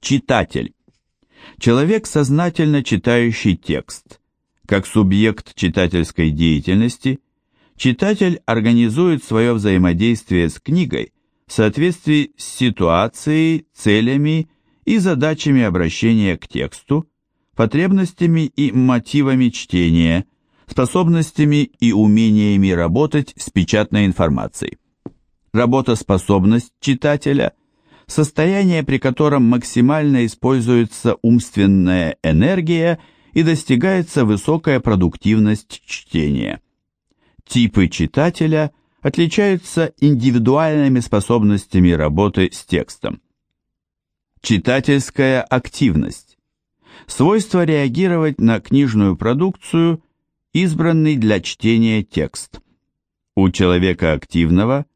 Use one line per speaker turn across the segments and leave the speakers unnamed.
Читатель. Человек, сознательно читающий текст. Как субъект читательской деятельности, читатель организует свое взаимодействие с книгой в соответствии с ситуацией, целями и задачами обращения к тексту, потребностями и мотивами чтения, способностями и умениями работать с печатной информацией. Работоспособность читателя – состояние, при котором максимально используется умственная энергия и достигается высокая продуктивность чтения. Типы читателя отличаются индивидуальными способностями работы с текстом. Читательская активность. Свойство реагировать на книжную продукцию, избранный для чтения текст. У человека активного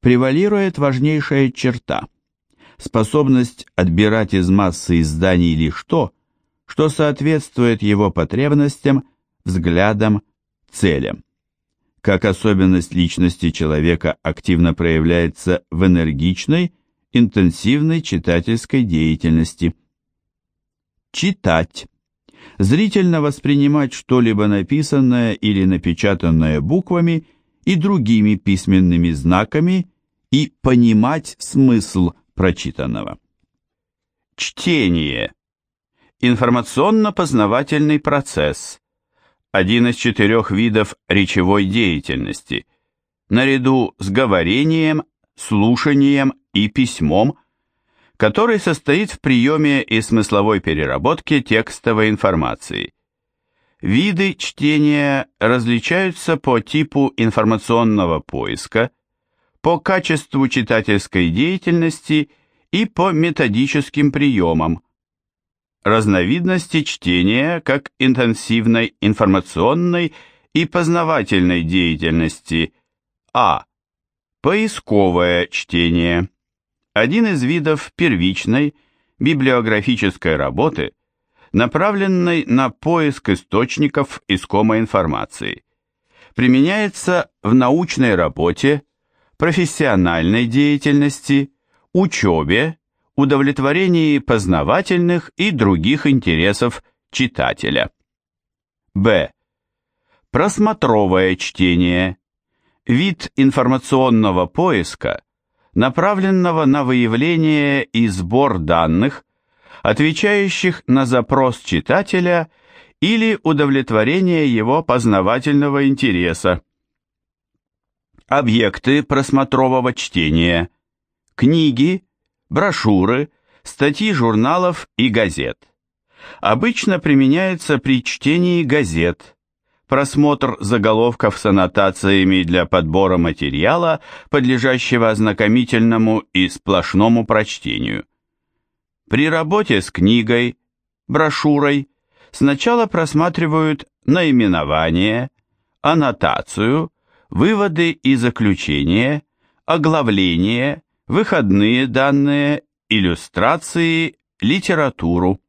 превалирует важнейшая черта – способность отбирать из массы изданий лишь то, что соответствует его потребностям, взглядам, целям. Как особенность личности человека активно проявляется в энергичной, интенсивной читательской деятельности. Читать. Зрительно воспринимать что-либо написанное или напечатанное буквами и другими письменными знаками и понимать смысл прочитанного. Чтение. Информационно-познавательный процесс. Один из четырех видов речевой деятельности. Наряду с говорением, слушанием и письмом, который состоит в приеме и смысловой переработке текстовой информации. Виды чтения различаются по типу информационного поиска – по качеству читательской деятельности и по методическим приемам. Разновидности чтения как интенсивной информационной и познавательной деятельности. А. Поисковое чтение. Один из видов первичной библиографической работы, направленной на поиск источников искомой информации. Применяется в научной работе, профессиональной деятельности, учебе, удовлетворении познавательных и других интересов читателя. Б. Просмотровое чтение. Вид информационного поиска, направленного на выявление и сбор данных, отвечающих на запрос читателя или удовлетворение его познавательного интереса Объекты просмотрового чтения. Книги, брошюры, статьи журналов и газет. Обычно применяется при чтении газет. Просмотр заголовков с аннотациями для подбора материала, подлежащего ознакомительному и сплошному прочтению. При работе с книгой, брошюрой сначала просматривают наименование, аннотацию, выводы и заключения, оглавление, выходные данные, иллюстрации, литературу.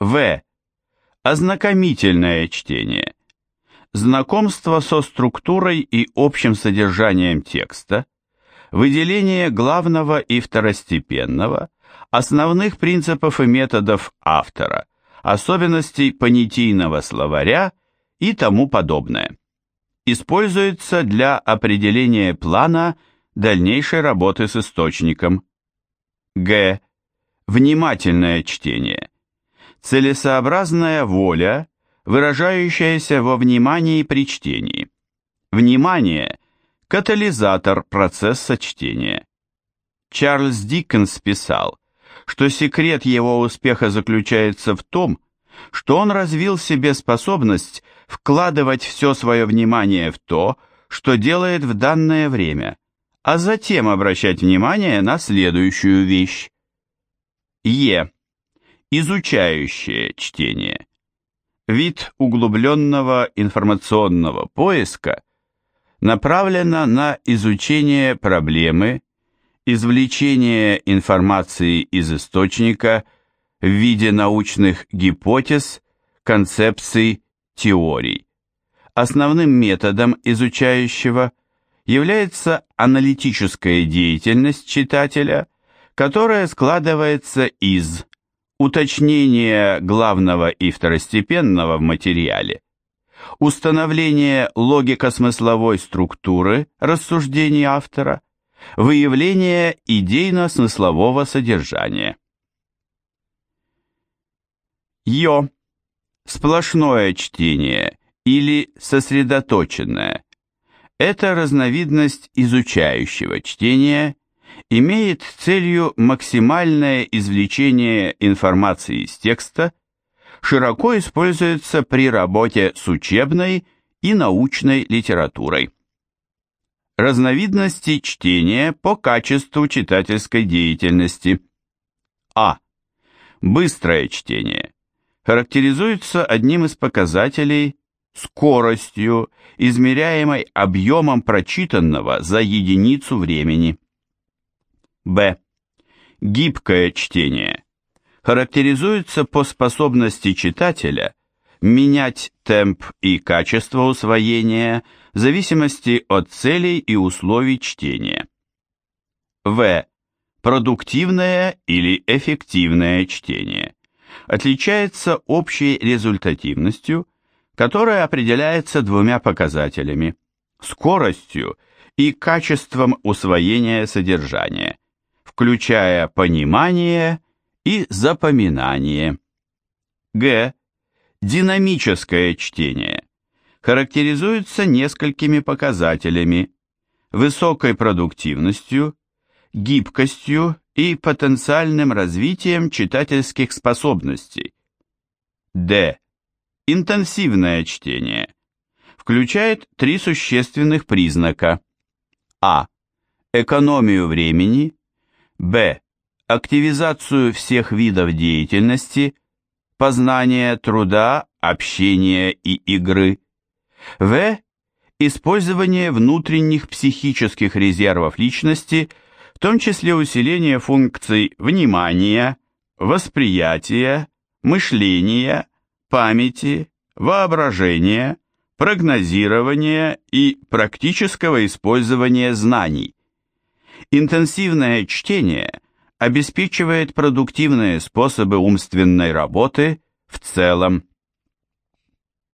В. Ознакомительное чтение. Знакомство со структурой и общим содержанием текста, выделение главного и второстепенного, основных принципов и методов автора, особенностей понятийного словаря и тому подобное используется для определения плана дальнейшей работы с источником. Г. Внимательное чтение. Целесообразная воля, выражающаяся во внимании при чтении. Внимание – катализатор процесса чтения. Чарльз Диккенс писал, что секрет его успеха заключается в том, что он развил в себе способность вкладывать все свое внимание в то, что делает в данное время, а затем обращать внимание на следующую вещь. Е. Изучающее чтение. Вид углубленного информационного поиска направлено на изучение проблемы, извлечение информации из источника в виде научных гипотез, концепций теорий. Основным методом изучающего является аналитическая деятельность читателя, которое складывается из уточнения главного и второстепенного в материале, установления логико-смысловой структуры рассуждений автора, выявления идейно-смыслового содержания. Йо. Сплошное чтение или сосредоточенное. Это разновидность изучающего чтения имеет целью максимальное извлечение информации из текста, широко используется при работе с учебной и научной литературой. Разновидности чтения по качеству читательской деятельности. А. Быстрое чтение характеризуется одним из показателей скоростью, измеряемой объемом прочитанного за единицу времени. Б. Гибкое чтение характеризуется по способности читателя менять темп и качество усвоения в зависимости от целей и условий чтения. В. Продуктивное или эффективное чтение отличается общей результативностью, которая определяется двумя показателями – скоростью и качеством усвоения содержания, включая понимание и запоминание. Г. Динамическое чтение характеризуется несколькими показателями – высокой продуктивностью, гибкостью и потенциальным развитием читательских способностей. Д. Интенсивное чтение включает три существенных признака. А. Экономию времени. Б. Активизацию всех видов деятельности, познания, труда, общения и игры. В. Использование внутренних психических резервов личности – в том числе усиление функций внимания, восприятия, мышления, памяти, воображения, прогнозирования и практического использования знаний. Интенсивное чтение обеспечивает продуктивные способы умственной работы в целом.